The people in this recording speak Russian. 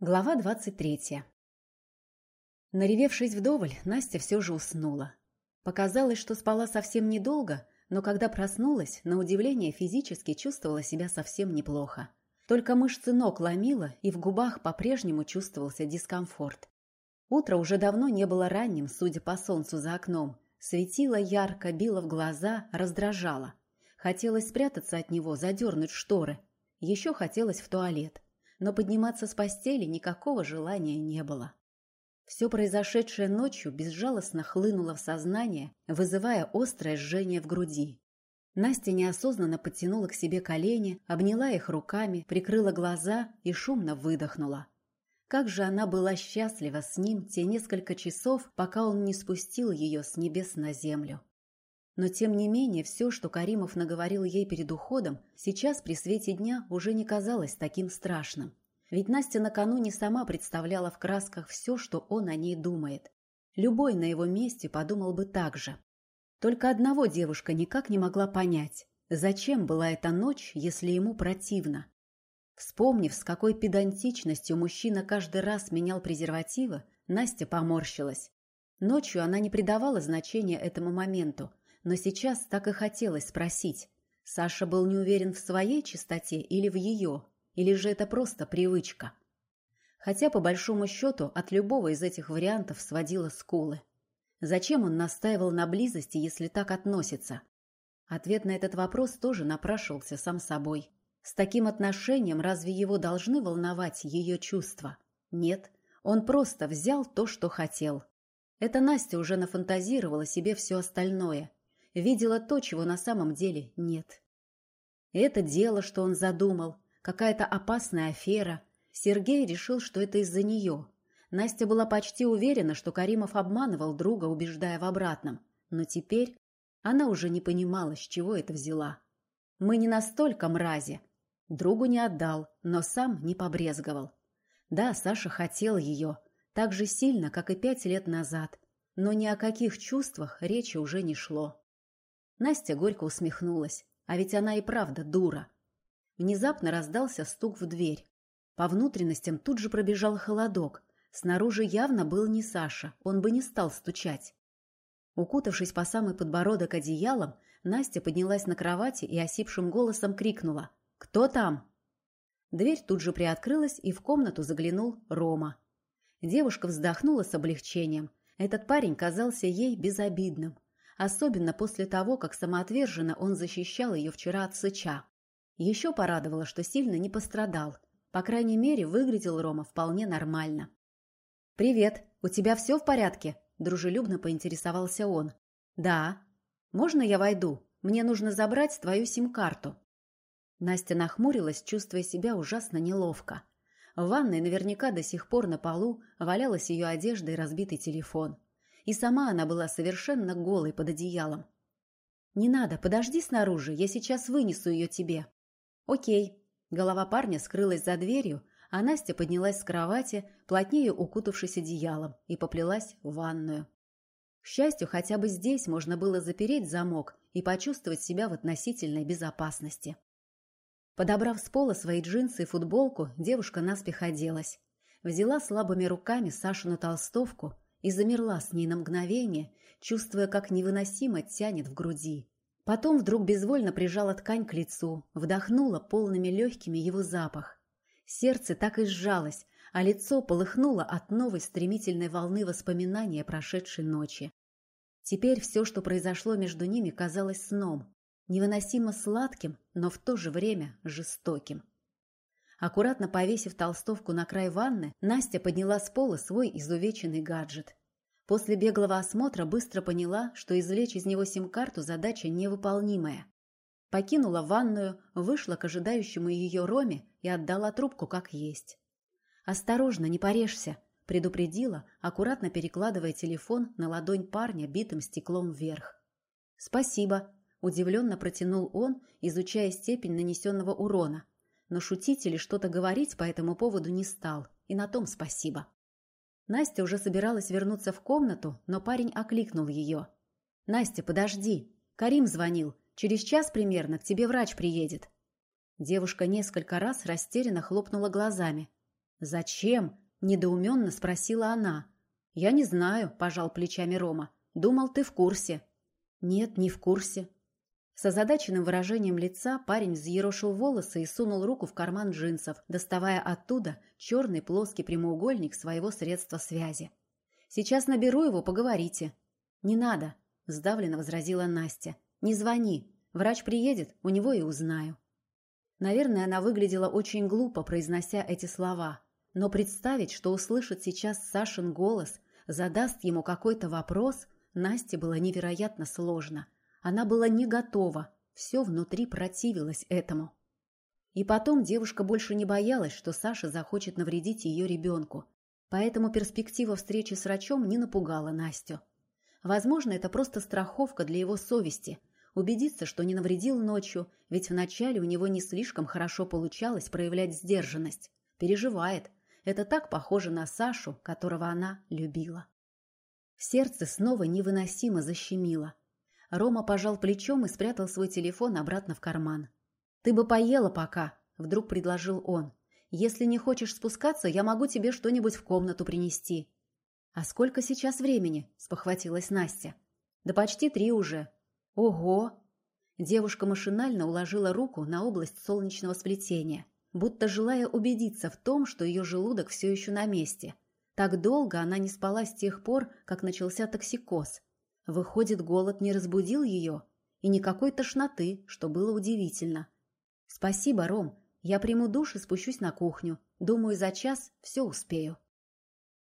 Глава двадцать третья. Наревевшись вдоволь, Настя все же уснула. Показалось, что спала совсем недолго, но когда проснулась, на удивление физически чувствовала себя совсем неплохо. Только мышцы ног ломило, и в губах по-прежнему чувствовался дискомфорт. Утро уже давно не было ранним, судя по солнцу за окном. Светило ярко, било в глаза, раздражало. Хотелось спрятаться от него, задернуть шторы. Еще хотелось в туалет но подниматься с постели никакого желания не было. Все произошедшее ночью безжалостно хлынуло в сознание, вызывая острое жжение в груди. Настя неосознанно подтянула к себе колени, обняла их руками, прикрыла глаза и шумно выдохнула. Как же она была счастлива с ним те несколько часов, пока он не спустил ее с небес на землю. Но тем не менее все, что Каримов наговорил ей перед уходом, сейчас при свете дня уже не казалось таким страшным. Ведь Настя накануне сама представляла в красках все, что он о ней думает. Любой на его месте подумал бы так же. Только одного девушка никак не могла понять, зачем была эта ночь, если ему противно. Вспомнив, с какой педантичностью мужчина каждый раз менял презервативы, Настя поморщилась. Ночью она не придавала значения этому моменту, но сейчас так и хотелось спросить. Саша был не уверен в своей чистоте или в ее, или же это просто привычка. Хотя, по большому счету, от любого из этих вариантов сводило скулы. Зачем он настаивал на близости, если так относится? Ответ на этот вопрос тоже напрашивался сам собой. С таким отношением разве его должны волновать ее чувства? Нет, он просто взял то, что хотел. Это Настя уже нафантазировала себе все остальное, видела то, чего на самом деле нет. Это дело, что он задумал, какая-то опасная афера. Сергей решил, что это из-за нее. Настя была почти уверена, что Каримов обманывал друга, убеждая в обратном. Но теперь она уже не понимала, с чего это взяла. Мы не настолько мрази. Другу не отдал, но сам не побрезговал. Да, Саша хотел ее, так же сильно, как и пять лет назад, но ни о каких чувствах речи уже не шло. Настя горько усмехнулась. А ведь она и правда дура. Внезапно раздался стук в дверь. По внутренностям тут же пробежал холодок. Снаружи явно был не Саша, он бы не стал стучать. Укутавшись по самый подбородок одеялом, Настя поднялась на кровати и осипшим голосом крикнула «Кто там?». Дверь тут же приоткрылась, и в комнату заглянул Рома. Девушка вздохнула с облегчением. Этот парень казался ей безобидным особенно после того, как самоотверженно он защищал ее вчера от сыча. Еще порадовало, что сильно не пострадал. По крайней мере, выглядел Рома вполне нормально. «Привет, у тебя все в порядке?» – дружелюбно поинтересовался он. «Да». «Можно я войду? Мне нужно забрать твою сим-карту». Настя нахмурилась, чувствуя себя ужасно неловко. В ванной наверняка до сих пор на полу валялась ее одежда и разбитый телефон и сама она была совершенно голой под одеялом. «Не надо, подожди снаружи, я сейчас вынесу ее тебе». «Окей». Голова парня скрылась за дверью, а Настя поднялась с кровати, плотнее укутавшись одеялом, и поплелась в ванную. К счастью, хотя бы здесь можно было запереть замок и почувствовать себя в относительной безопасности. Подобрав с пола свои джинсы и футболку, девушка наспех оделась. Взяла слабыми руками Сашину толстовку, и замерла с ней на мгновение, чувствуя, как невыносимо тянет в груди. Потом вдруг безвольно прижала ткань к лицу, вдохнула полными легкими его запах. Сердце так и сжалось, а лицо полыхнуло от новой стремительной волны воспоминания прошедшей ночи. Теперь все, что произошло между ними, казалось сном, невыносимо сладким, но в то же время жестоким. Аккуратно повесив толстовку на край ванны, Настя подняла с пола свой изувеченный гаджет. После беглого осмотра быстро поняла, что извлечь из него сим-карту задача невыполнимая. Покинула ванную, вышла к ожидающему ее Роме и отдала трубку как есть. «Осторожно, не порежься», – предупредила, аккуратно перекладывая телефон на ладонь парня битым стеклом вверх. «Спасибо», – удивленно протянул он, изучая степень нанесенного урона – но шутить или что-то говорить по этому поводу не стал, и на том спасибо. Настя уже собиралась вернуться в комнату, но парень окликнул ее. «Настя, подожди. Карим звонил. Через час примерно к тебе врач приедет». Девушка несколько раз растерянно хлопнула глазами. «Зачем?» – недоуменно спросила она. «Я не знаю», – пожал плечами Рома. «Думал, ты в курсе». «Нет, не в курсе». С озадаченным выражением лица парень взъерошил волосы и сунул руку в карман джинсов, доставая оттуда черный плоский прямоугольник своего средства связи. «Сейчас наберу его, поговорите». «Не надо», – сдавленно возразила Настя. «Не звони. Врач приедет, у него и узнаю». Наверное, она выглядела очень глупо, произнося эти слова. Но представить, что услышит сейчас Сашин голос, задаст ему какой-то вопрос, Насте было невероятно сложно. Она была не готова, все внутри противилось этому. И потом девушка больше не боялась, что Саша захочет навредить ее ребенку. Поэтому перспектива встречи с врачом не напугала Настю. Возможно, это просто страховка для его совести. Убедиться, что не навредил ночью, ведь вначале у него не слишком хорошо получалось проявлять сдержанность. Переживает. Это так похоже на Сашу, которого она любила. Сердце снова невыносимо защемило. Рома пожал плечом и спрятал свой телефон обратно в карман. «Ты бы поела пока», — вдруг предложил он. «Если не хочешь спускаться, я могу тебе что-нибудь в комнату принести». «А сколько сейчас времени?» – спохватилась Настя. «Да почти три уже». «Ого!» Девушка машинально уложила руку на область солнечного сплетения, будто желая убедиться в том, что ее желудок все еще на месте. Так долго она не спала с тех пор, как начался токсикоз. Выходит, голод не разбудил ее, и никакой тошноты, что было удивительно. «Спасибо, Ром. Я приму душ и спущусь на кухню. Думаю, за час все успею».